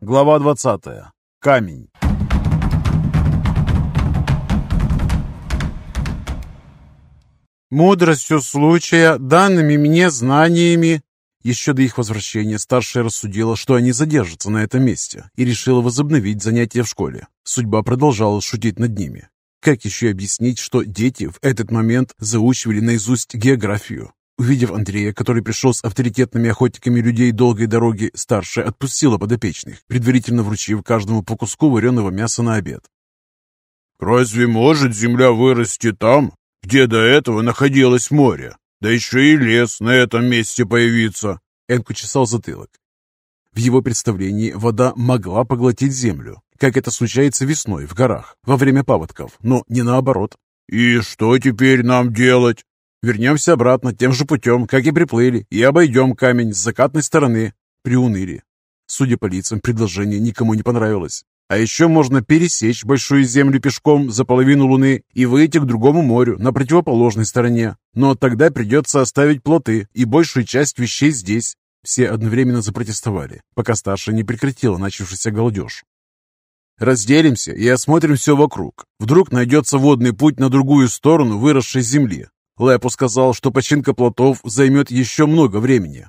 Глава 20. Камень. Мудростью случая, данными мне знаниями, еще до их возвращения старшая рассудила, что они задержатся на этом месте, и решила возобновить занятия в школе. Судьба продолжала шутить над ними. Как еще объяснить, что дети в этот момент заучивали наизусть географию? Увидев Андрея, который пришел с авторитетными охотниками людей долгой дороги, старшая отпустила подопечных, предварительно вручив каждому по куску вареного мяса на обед. «Разве может земля вырасти там, где до этого находилось море? Да еще и лес на этом месте появиться!» Энку чесал затылок. В его представлении вода могла поглотить землю, как это случается весной в горах, во время паводков, но не наоборот. «И что теперь нам делать?» Вернемся обратно тем же путем, как и приплыли, и обойдем камень с закатной стороны. Приуныли. Судя по лицам, предложение никому не понравилось. А еще можно пересечь большую землю пешком за половину луны и выйти к другому морю на противоположной стороне. Но тогда придется оставить плоты и большую часть вещей здесь. Все одновременно запротестовали, пока старшая не прекратила начавшийся голодеж. Разделимся и осмотрим все вокруг. Вдруг найдется водный путь на другую сторону выросшей земли. Лепу сказал, что починка плотов займет еще много времени.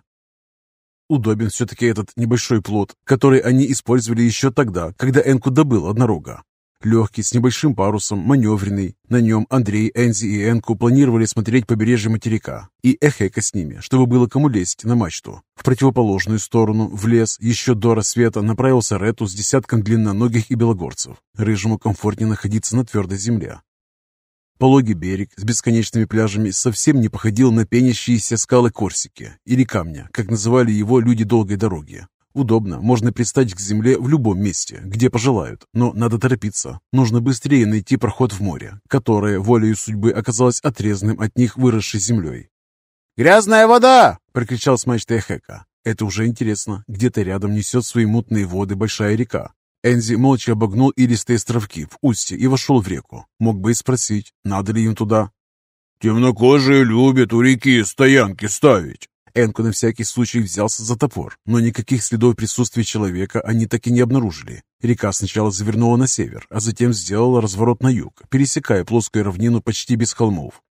Удобен все-таки этот небольшой плот, который они использовали еще тогда, когда Энку добыл однорога. Легкий, с небольшим парусом, маневренный. На нем Андрей, Энзи и Энку планировали смотреть побережье материка и Эхека с ними, чтобы было кому лезть на мачту. В противоположную сторону, в лес, еще до рассвета, направился Рету с десятком длинноногих и белогорцев. Рыжему комфортнее находиться на твердой земле. Пологий берег с бесконечными пляжами совсем не походил на пенящиеся скалы Корсики или камня, как называли его люди долгой дороги. Удобно, можно пристать к земле в любом месте, где пожелают, но надо торопиться. Нужно быстрее найти проход в море, которое волею судьбы оказалось отрезанным от них выросшей землей. «Грязная вода!» — прокричал с мачты Эхека. Это уже интересно. Где-то рядом несет свои мутные воды большая река. Энзи молча обогнул илистые островки в устье и вошел в реку. Мог бы и спросить, надо ли им туда. «Темнокожие любят у реки стоянки ставить». Энку на всякий случай взялся за топор, но никаких следов присутствия человека они так и не обнаружили. Река сначала завернула на север, а затем сделала разворот на юг, пересекая плоскую равнину почти без холмов.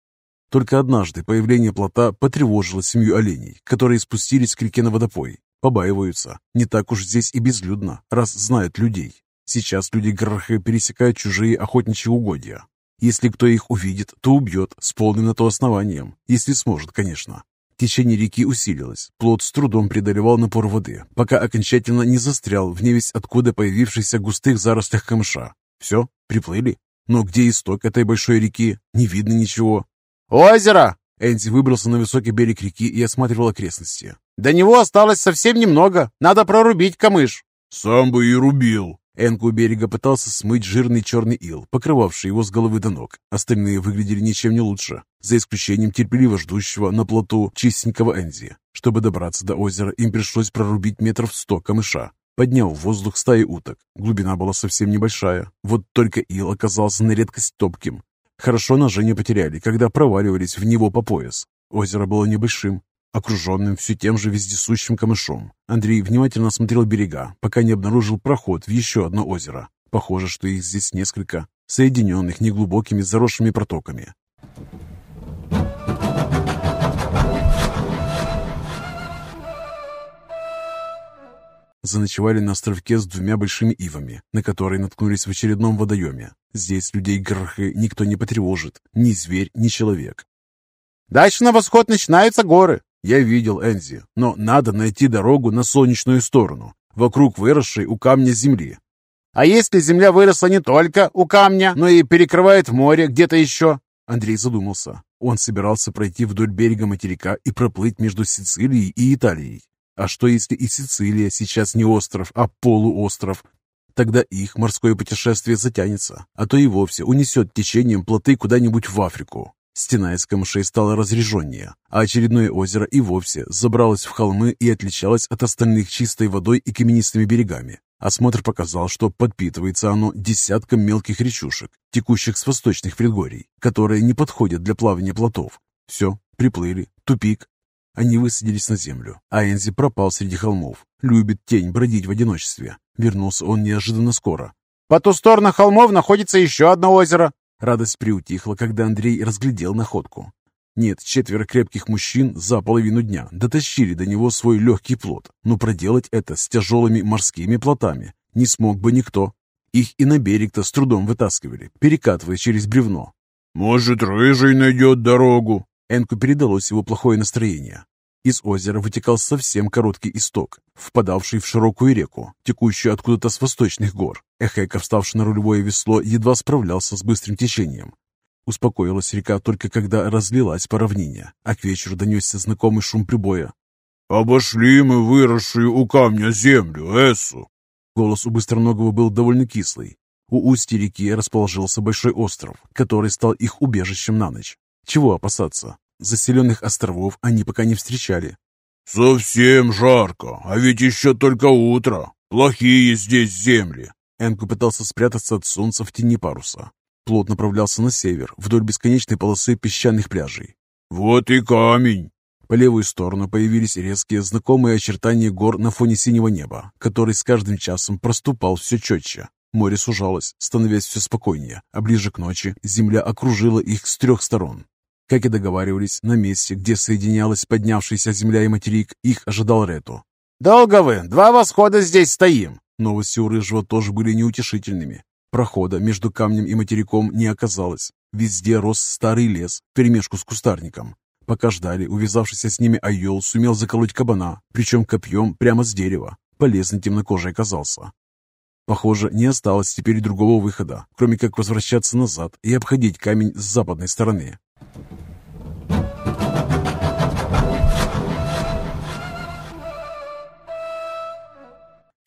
Только однажды появление плота потревожило семью оленей, которые спустились к реке на водопой. Побаиваются. Не так уж здесь и безлюдно, раз знают людей. Сейчас люди Грахе пересекают чужие охотничьи угодья. Если кто их увидит, то убьет с полным на то основанием, если сможет, конечно. Течение реки усилилось. Плот с трудом преодолевал напор воды, пока окончательно не застрял в невесть откуда появившихся густых зарослях камыша. Все, приплыли. Но где исток этой большой реки? Не видно ничего. «Озеро!» Энди выбрался на высокий берег реки и осматривал окрестности. До него осталось совсем немного. Надо прорубить камыш. Сам бы и рубил. Энку у берега пытался смыть жирный черный ил, покрывавший его с головы до ног. Остальные выглядели ничем не лучше, за исключением терпеливо ждущего на плоту чистенького Энзи. Чтобы добраться до озера, им пришлось прорубить метров сто камыша. Поднял в воздух стаи уток. Глубина была совсем небольшая. Вот только ил оказался на редкость топким. Хорошо ножи не потеряли, когда проваливались в него по пояс. Озеро было небольшим, окруженным все тем же вездесущим камышом. Андрей внимательно осмотрел берега, пока не обнаружил проход в еще одно озеро. Похоже, что их здесь несколько, соединенных неглубокими заросшими протоками. Заночевали на островке с двумя большими ивами, на которые наткнулись в очередном водоеме. Здесь людей Грхы никто не потревожит, ни зверь, ни человек. «Дальше на восход начинаются горы», я видел Энзи, но надо найти дорогу на солнечную сторону, вокруг выросшей у камня земли. А если земля выросла не только у камня, но и перекрывает море где-то еще? Андрей задумался. Он собирался пройти вдоль берега материка и проплыть между Сицилией и Италией. А что если и Сицилия сейчас не остров, а полуостров? Тогда их морское путешествие затянется, а то и вовсе унесет течением плоты куда-нибудь в Африку. Стена из камышей стала разреженнее, а очередное озеро и вовсе забралось в холмы и отличалось от остальных чистой водой и каменистыми берегами. Осмотр показал, что подпитывается оно десятком мелких речушек, текущих с восточных предгорий, которые не подходят для плавания плотов. Все, приплыли, тупик. Они высадились на землю, а Энзи пропал среди холмов. Любит тень бродить в одиночестве. Вернулся он неожиданно скоро. «По ту сторону холмов находится еще одно озеро». Радость приутихла, когда Андрей разглядел находку. Нет, четверо крепких мужчин за половину дня дотащили до него свой легкий плод, но проделать это с тяжелыми морскими плотами не смог бы никто. Их и на берег-то с трудом вытаскивали, перекатывая через бревно. «Может, Рыжий найдет дорогу?» Энку передалось его плохое настроение. Из озера вытекал совсем короткий исток, впадавший в широкую реку, текущую откуда-то с восточных гор. Эхека, вставший на рулевое весло, едва справлялся с быстрым течением. Успокоилась река только когда разлилась по равнине, а к вечеру донесся знакомый шум прибоя. «Обошли мы выросшую у камня землю, Эссу!» Голос у Быстроногого был довольно кислый. У устья реки расположился большой остров, который стал их убежищем на ночь. Чего опасаться? Заселенных островов они пока не встречали. «Совсем жарко, а ведь еще только утро. Плохие здесь земли». Энку пытался спрятаться от солнца в тени паруса. Плот направлялся на север, вдоль бесконечной полосы песчаных пляжей. «Вот и камень!» По левую сторону появились резкие, знакомые очертания гор на фоне синего неба, который с каждым часом проступал все четче. Море сужалось, становясь все спокойнее, а ближе к ночи земля окружила их с трех сторон. Как и договаривались, на месте, где соединялась поднявшаяся земля и материк, их ожидал Рету. «Долго вы? Два восхода здесь стоим!» Новости у Рыжего тоже были неутешительными. Прохода между камнем и материком не оказалось. Везде рос старый лес, перемешку с кустарником. Пока ждали, увязавшийся с ними айол сумел заколоть кабана, причем копьем прямо с дерева. Полезный темнокожий оказался. Похоже, не осталось теперь другого выхода, кроме как возвращаться назад и обходить камень с западной стороны.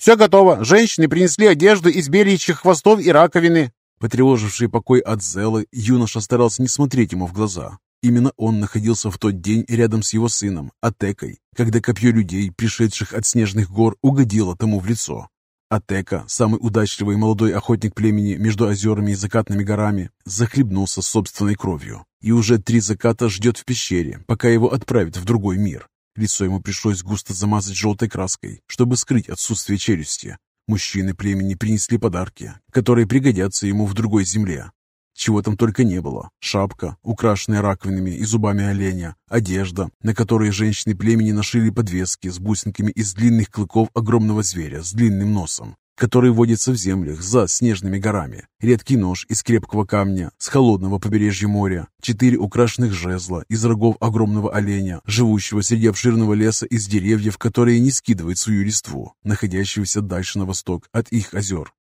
«Все готово. Женщины принесли одежду из беличьих хвостов и раковины». Потревоживший покой от Зелы, юноша старался не смотреть ему в глаза. Именно он находился в тот день рядом с его сыном, Атекой, когда копье людей, пришедших от снежных гор, угодило тому в лицо. Атека, самый удачливый молодой охотник племени между озерами и закатными горами, захлебнулся собственной кровью и уже три заката ждет в пещере, пока его отправят в другой мир. Лицо ему пришлось густо замазать желтой краской, чтобы скрыть отсутствие челюсти. Мужчины племени принесли подарки, которые пригодятся ему в другой земле. Чего там только не было. Шапка, украшенная раковинами и зубами оленя, одежда, на которой женщины племени нашили подвески с бусинками из длинных клыков огромного зверя с длинным носом, который водится в землях за снежными горами, редкий нож из крепкого камня с холодного побережья моря, четыре украшенных жезла из рогов огромного оленя, живущего среди обширного леса из деревьев, которые не скидывают свою листву, находящегося дальше на восток от их озер.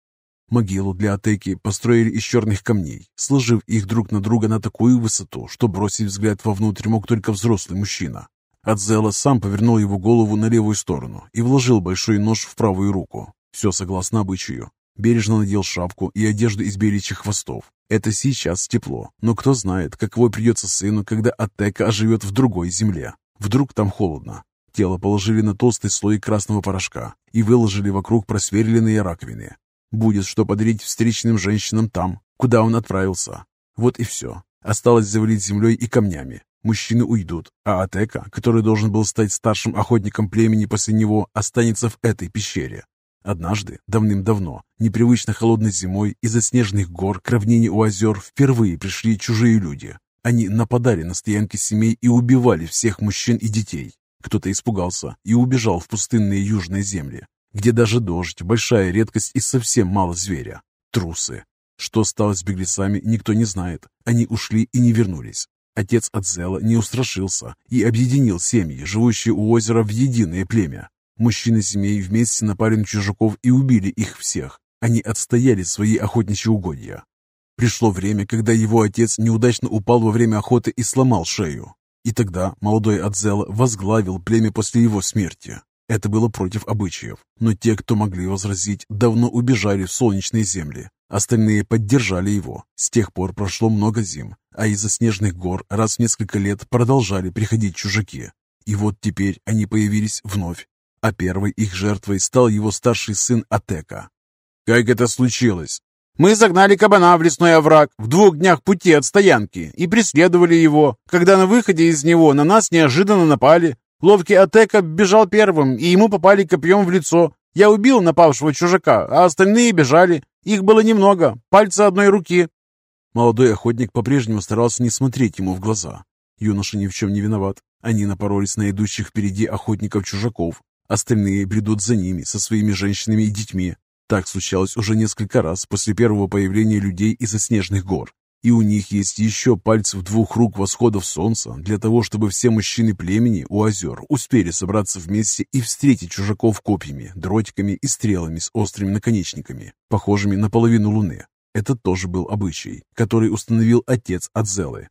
Могилу для Атеки построили из черных камней, сложив их друг на друга на такую высоту, что бросить взгляд вовнутрь мог только взрослый мужчина. Адзела сам повернул его голову на левую сторону и вложил большой нож в правую руку. Все согласно обычаю. Бережно надел шапку и одежду из беличьих хвостов. Это сейчас тепло, но кто знает, каково придется сыну, когда Атека оживет в другой земле. Вдруг там холодно. Тело положили на толстый слой красного порошка и выложили вокруг просверленные раковины. Будет что подарить встречным женщинам там, куда он отправился. Вот и все. Осталось завалить землей и камнями. Мужчины уйдут, а Атека, который должен был стать старшим охотником племени после него, останется в этой пещере. Однажды, давным-давно, непривычно холодной зимой из-за снежных гор к равнине у озер впервые пришли чужие люди. Они нападали на стоянки семей и убивали всех мужчин и детей. Кто-то испугался и убежал в пустынные южные земли, где даже дождь – большая редкость и совсем мало зверя. Трусы. Что стало с беглецами, никто не знает. Они ушли и не вернулись. Отец Адзела не устрашился и объединил семьи, живущие у озера, в единое племя. Мужчины семей вместе напали на чужаков и убили их всех. Они отстояли свои охотничьи угодья. Пришло время, когда его отец неудачно упал во время охоты и сломал шею. И тогда молодой Адзел возглавил племя после его смерти. Это было против обычаев, но те, кто могли возразить, давно убежали в солнечные земли. Остальные поддержали его. С тех пор прошло много зим, а из-за снежных гор раз в несколько лет продолжали приходить чужаки. И вот теперь они появились вновь, а первой их жертвой стал его старший сын Атека. «Как это случилось?» «Мы загнали кабана в лесной овраг в двух днях пути от стоянки и преследовали его. Когда на выходе из него на нас неожиданно напали. Ловкий Атека бежал первым, и ему попали копьем в лицо. Я убил напавшего чужака, а остальные бежали. Их было немного, пальцы одной руки». Молодой охотник по-прежнему старался не смотреть ему в глаза. Юноша ни в чем не виноват. Они напоролись на идущих впереди охотников-чужаков. Остальные бредут за ними со своими женщинами и детьми. Так случалось уже несколько раз после первого появления людей из-за снежных гор. И у них есть еще пальцы в двух рук восходов солнца для того, чтобы все мужчины племени у озер успели собраться вместе и встретить чужаков копьями, дротиками и стрелами с острыми наконечниками, похожими на половину луны. Это тоже был обычай, который установил отец Адзелы.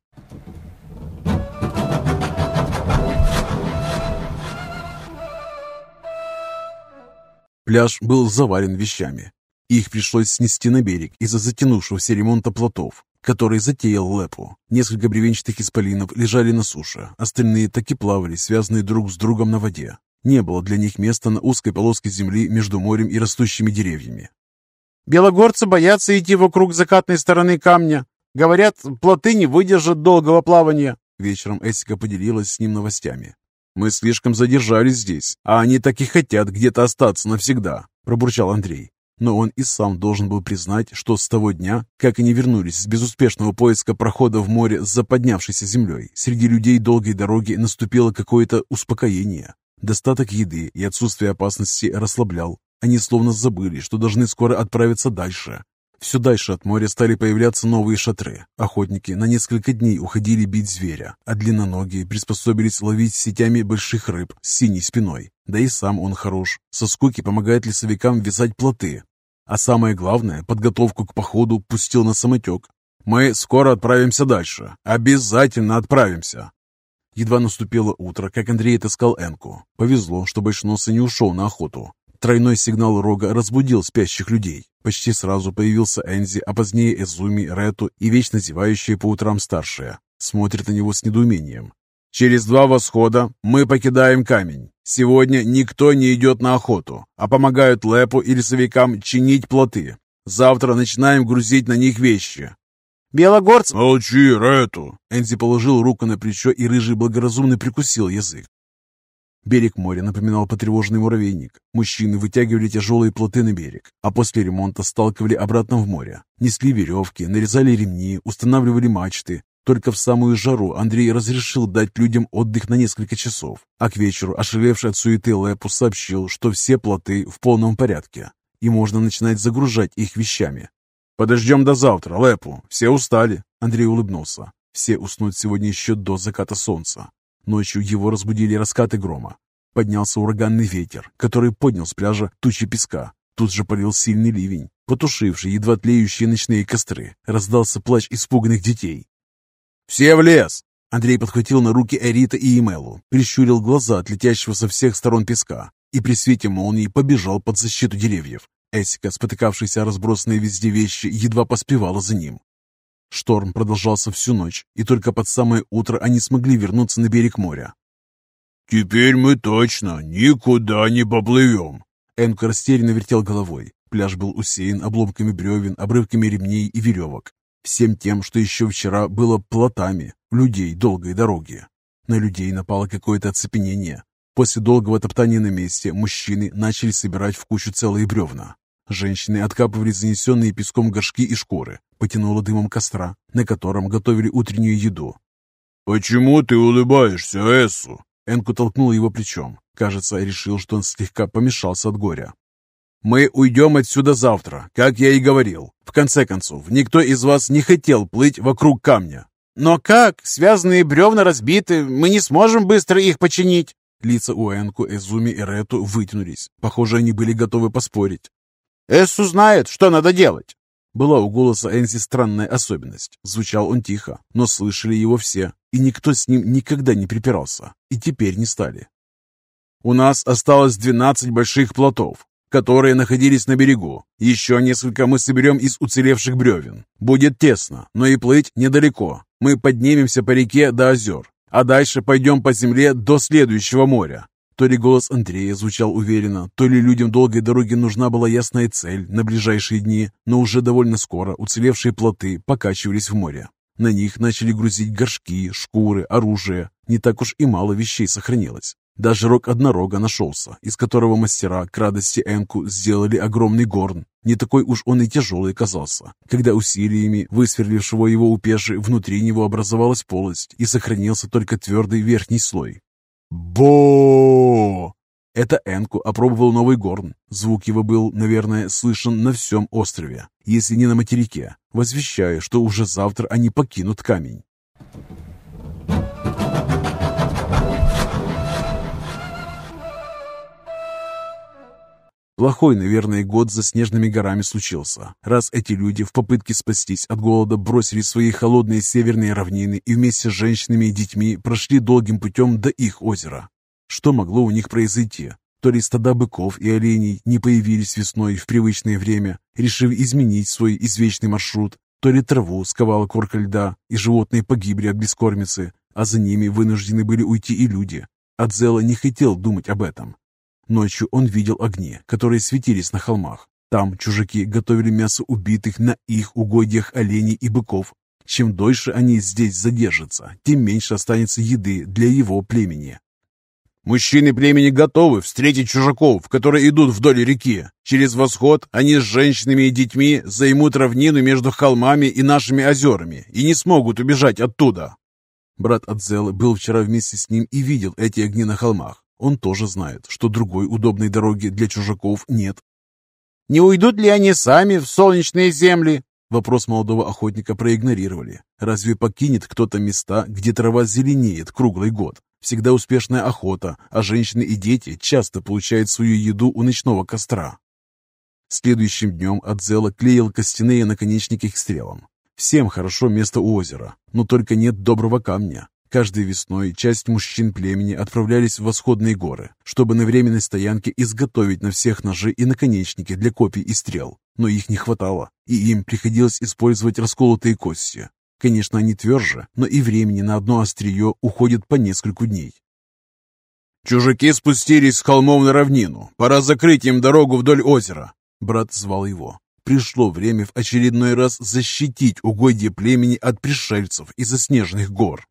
Пляж был завален вещами. Их пришлось снести на берег из-за затянувшегося ремонта плотов, который затеял Лепу. Несколько бревенчатых исполинов лежали на суше, остальные так и плавали, связанные друг с другом на воде. Не было для них места на узкой полоске земли между морем и растущими деревьями. «Белогорцы боятся идти вокруг закатной стороны камня. Говорят, плоты не выдержат долгого плавания». Вечером Эсика поделилась с ним новостями. «Мы слишком задержались здесь, а они так и хотят где-то остаться навсегда», – пробурчал Андрей. Но он и сам должен был признать, что с того дня, как они вернулись с безуспешного поиска прохода в море с заподнявшейся землей, среди людей долгой дороги наступило какое-то успокоение. Достаток еды и отсутствие опасности расслаблял. Они словно забыли, что должны скоро отправиться дальше, все дальше от моря стали появляться новые шатры. Охотники на несколько дней уходили бить зверя, а длинноногие приспособились ловить сетями больших рыб с синей спиной. Да и сам он хорош. Со скуки помогает лесовикам вязать плоты. А самое главное, подготовку к походу пустил на самотек. «Мы скоро отправимся дальше. Обязательно отправимся!» Едва наступило утро, как Андрей отыскал Энку. Повезло, что Большносый не ушел на охоту. Тройной сигнал рога разбудил спящих людей. Почти сразу появился Энзи, а позднее Эзуми, Рету и вечно зевающая по утрам старшая. Смотрит на него с недоумением. «Через два восхода мы покидаем камень. Сегодня никто не идет на охоту, а помогают Лепу и лесовикам чинить плоты. Завтра начинаем грузить на них вещи. «Белогорц...» «Молчи, Рету!» Энзи положил руку на плечо, и рыжий благоразумно прикусил язык. Берег моря напоминал потревоженный муравейник. Мужчины вытягивали тяжелые плоты на берег, а после ремонта сталкивали обратно в море. Несли веревки, нарезали ремни, устанавливали мачты. Только в самую жару Андрей разрешил дать людям отдых на несколько часов, а к вечеру, ошалевший от суеты Лепу, сообщил, что все плоты в полном порядке, и можно начинать загружать их вещами. «Подождем до завтра, Лепу, все устали», — Андрей улыбнулся. Все уснут сегодня еще до заката солнца. Ночью его разбудили раскаты грома. Поднялся ураганный ветер, который поднял с пляжа тучи песка. Тут же полил сильный ливень, потушивший едва тлеющие ночные костры. Раздался плач испуганных детей. «Все в лес!» Андрей подхватил на руки Эрита и Емелу, прищурил глаза от летящего со всех сторон песка и при свете молнии побежал под защиту деревьев. Эсика, спотыкавшаяся разбросанные везде вещи, едва поспевала за ним. Шторм продолжался всю ночь, и только под самое утро они смогли вернуться на берег моря. «Теперь мы точно никуда не поплывем!» Энко растерянно вертел головой. Пляж был усеян обломками бревен, обрывками ремней и веревок. Всем тем, что еще вчера было плотами людей долгой дороги. На людей напало какое-то оцепенение. После долгого топтания на месте мужчины начали собирать в кучу целые бревна. Женщины откапывали занесенные песком горшки и шкуры, потянуло дымом костра, на котором готовили утреннюю еду. «Почему ты улыбаешься, Эссу?» Энку толкнул его плечом. Кажется, решил, что он слегка помешался от горя. «Мы уйдем отсюда завтра, как я и говорил. В конце концов, никто из вас не хотел плыть вокруг камня». «Но как? Связанные бревна разбиты, мы не сможем быстро их починить». Лица у Энку, Эзуми и Рету вытянулись. Похоже, они были готовы поспорить. Эссу знает, что надо делать. Была у голоса Энси странная особенность. Звучал он тихо, но слышали его все, и никто с ним никогда не припирался, и теперь не стали. «У нас осталось двенадцать больших плотов, которые находились на берегу. Еще несколько мы соберем из уцелевших бревен. Будет тесно, но и плыть недалеко. Мы поднимемся по реке до озер, а дальше пойдем по земле до следующего моря. То ли голос Андрея звучал уверенно, то ли людям долгой дороги нужна была ясная цель на ближайшие дни, но уже довольно скоро уцелевшие плоты покачивались в море. На них начали грузить горшки, шкуры, оружие. Не так уж и мало вещей сохранилось. Даже рог однорога нашелся, из которого мастера к радости Энку сделали огромный горн. Не такой уж он и тяжелый казался, когда усилиями высверлившего его у пеши внутри него образовалась полость и сохранился только твердый верхний слой. Бо Это Энку опробовал новый горн. Звук его был, наверное, слышен на всем острове, если не на материке, возвещая, что уже завтра они покинут камень. Плохой, наверное, год за снежными горами случился, раз эти люди в попытке спастись от голода бросили свои холодные северные равнины и вместе с женщинами и детьми прошли долгим путем до их озера. Что могло у них произойти? То ли стада быков и оленей не появились весной в привычное время, решив изменить свой извечный маршрут, то ли траву сковала корка льда, и животные погибли от бескормицы, а за ними вынуждены были уйти и люди. Адзела не хотел думать об этом. Ночью он видел огни, которые светились на холмах. Там чужаки готовили мясо убитых на их угодьях оленей и быков. Чем дольше они здесь задержатся, тем меньше останется еды для его племени. Мужчины племени готовы встретить чужаков, которые идут вдоль реки. Через восход они с женщинами и детьми займут равнину между холмами и нашими озерами и не смогут убежать оттуда. Брат Адзелы был вчера вместе с ним и видел эти огни на холмах. Он тоже знает, что другой удобной дороги для чужаков нет. «Не уйдут ли они сами в солнечные земли?» Вопрос молодого охотника проигнорировали. Разве покинет кто-то места, где трава зеленеет круглый год? Всегда успешная охота, а женщины и дети часто получают свою еду у ночного костра. Следующим днем Адзела клеил костяные наконечники к стрелам. Всем хорошо место у озера, но только нет доброго камня. Каждой весной часть мужчин племени отправлялись в восходные горы, чтобы на временной стоянке изготовить на всех ножи и наконечники для копий и стрел. Но их не хватало, и им приходилось использовать расколотые кости. Конечно, они тверже, но и времени на одно острие уходит по нескольку дней. «Чужаки спустились с холмов на равнину. Пора закрыть им дорогу вдоль озера». Брат звал его. Пришло время в очередной раз защитить угодье племени от пришельцев из заснеженных гор.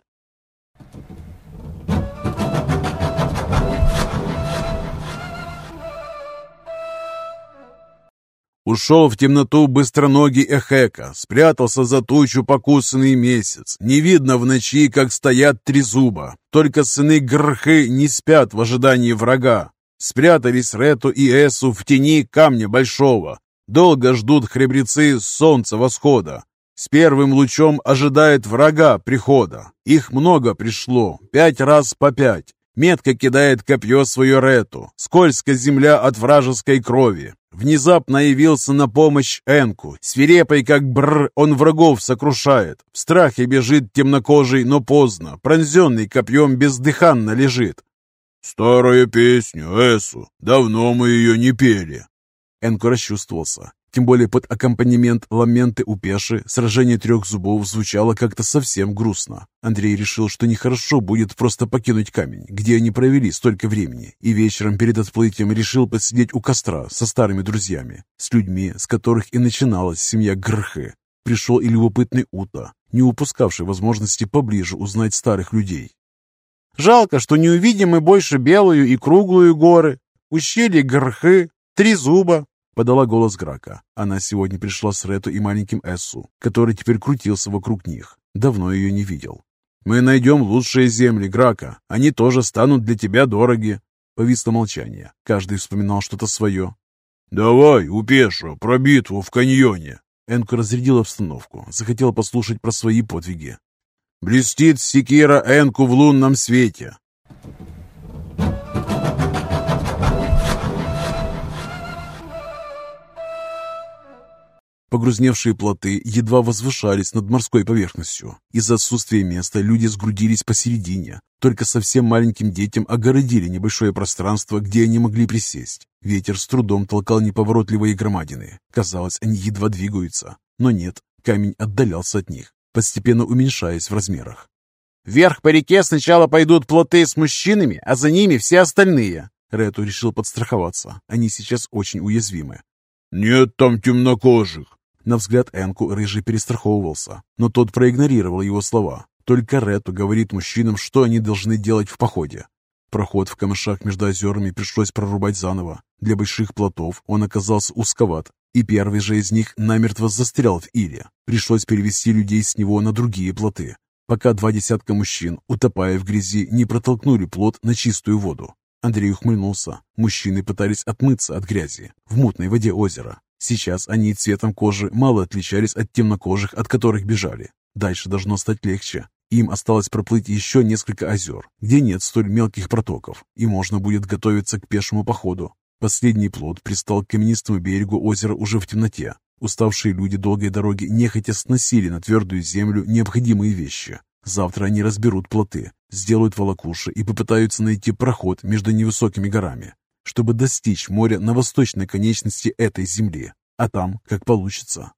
Ушел в темноту быстроногий Эхека, спрятался за тучу покусанный месяц. Не видно в ночи, как стоят три зуба. Только сыны Грхы не спят в ожидании врага. Спрятались Рету и Эсу в тени камня большого. Долго ждут хребрецы солнца восхода. С первым лучом ожидает врага прихода. Их много пришло, пять раз по пять. Метко кидает копье свое Рету. Скользкая земля от вражеской крови. Внезапно явился на помощь Энку. Свирепый, как бр, он врагов сокрушает. В страхе бежит темнокожий, но поздно. Пронзенный копьем бездыханно лежит. «Старая песня, Эсу. Давно мы ее не пели». Энку расчувствовался. Тем более под аккомпанемент ламенты у пеши сражение трех зубов звучало как-то совсем грустно. Андрей решил, что нехорошо будет просто покинуть камень, где они провели столько времени, и вечером перед отплытием решил посидеть у костра со старыми друзьями, с людьми, с которых и начиналась семья Грхы. Пришел и любопытный Ута, не упускавший возможности поближе узнать старых людей. «Жалко, что не увидим мы больше белую и круглую горы, ущелье Грхы, три зуба, Подала голос Грака. Она сегодня пришла с Рету и маленьким Эссу, который теперь крутился вокруг них. Давно ее не видел. «Мы найдем лучшие земли, Грака. Они тоже станут для тебя дороги». Повисло молчание. Каждый вспоминал что-то свое. «Давай, Упешу, про битву в каньоне». Энку разрядил обстановку. Захотел послушать про свои подвиги. «Блестит секира Энку в лунном свете. Погрузневшие плоты едва возвышались над морской поверхностью. Из-за отсутствия места люди сгрудились посередине. Только совсем маленьким детям огородили небольшое пространство, где они могли присесть. Ветер с трудом толкал неповоротливые громадины. Казалось, они едва двигаются. Но нет, камень отдалялся от них, постепенно уменьшаясь в размерах. «Вверх по реке сначала пойдут плоты с мужчинами, а за ними все остальные». Рету решил подстраховаться. Они сейчас очень уязвимы. «Нет там темнокожих. На взгляд Энку Рыжий перестраховывался, но тот проигнорировал его слова. Только Рету говорит мужчинам, что они должны делать в походе. Проход в камышах между озерами пришлось прорубать заново. Для больших плотов он оказался узковат, и первый же из них намертво застрял в иле. Пришлось перевести людей с него на другие плоты, пока два десятка мужчин, утопая в грязи, не протолкнули плот на чистую воду. Андрей ухмыльнулся. Мужчины пытались отмыться от грязи в мутной воде озера. Сейчас они цветом кожи мало отличались от темнокожих, от которых бежали. Дальше должно стать легче. Им осталось проплыть еще несколько озер, где нет столь мелких протоков, и можно будет готовиться к пешему походу. Последний плод пристал к каменистому берегу озера уже в темноте. Уставшие люди долгой дороги нехотя сносили на твердую землю необходимые вещи. Завтра они разберут плоты, сделают волокуши и попытаются найти проход между невысокими горами, чтобы достичь моря на восточной конечности этой земли, а там как получится.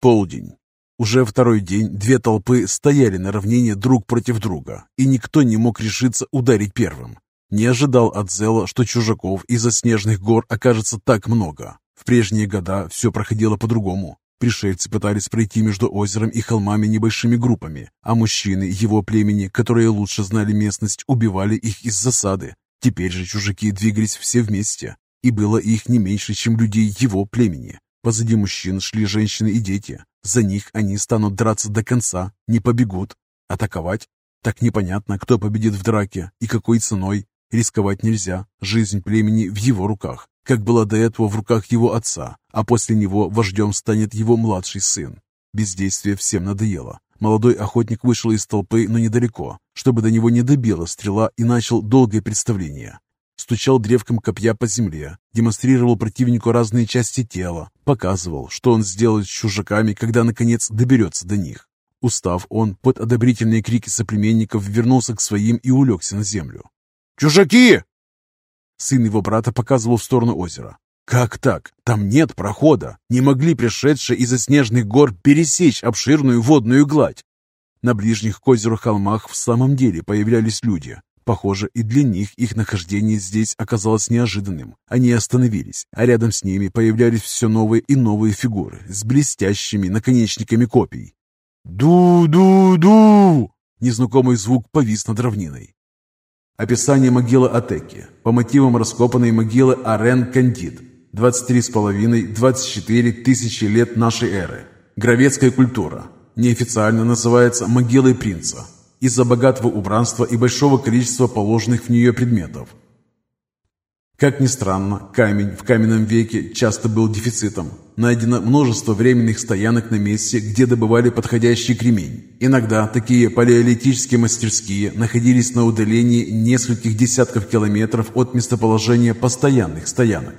Полдень. Уже второй день две толпы стояли на равнине друг против друга, и никто не мог решиться ударить первым. Не ожидал от Зела, что чужаков из-за снежных гор окажется так много. В прежние года все проходило по-другому. Пришельцы пытались пройти между озером и холмами небольшими группами, а мужчины его племени, которые лучше знали местность, убивали их из засады. Теперь же чужаки двигались все вместе, и было их не меньше, чем людей его племени. Позади мужчин шли женщины и дети. За них они станут драться до конца, не побегут. Атаковать? Так непонятно, кто победит в драке и какой ценой. Рисковать нельзя. Жизнь племени в его руках, как была до этого в руках его отца, а после него вождем станет его младший сын. Бездействие всем надоело. Молодой охотник вышел из толпы, но недалеко, чтобы до него не добила стрела и начал долгое представление стучал древком копья по земле, демонстрировал противнику разные части тела, показывал, что он сделает с чужаками, когда наконец доберется до них. Устав он под одобрительные крики соплеменников вернулся к своим и улегся на землю. «Чужаки!» Сын его брата показывал в сторону озера. «Как так? Там нет прохода. Не могли пришедшие из-за снежных гор пересечь обширную водную гладь. На ближних к озеру холмах в самом деле появлялись люди. Похоже, и для них их нахождение здесь оказалось неожиданным. Они остановились, а рядом с ними появлялись все новые и новые фигуры с блестящими наконечниками копий. «Ду-ду-ду!» Незнакомый звук повис над равниной. Описание могилы Атеки. По мотивам раскопанной могилы Арен Кандид. 23,5-24 тысячи лет нашей эры. Гравецкая культура. Неофициально называется могилой принца из-за богатого убранства и большого количества положенных в нее предметов. Как ни странно, камень в каменном веке часто был дефицитом. Найдено множество временных стоянок на месте, где добывали подходящий кремень. Иногда такие палеолитические мастерские находились на удалении нескольких десятков километров от местоположения постоянных стоянок.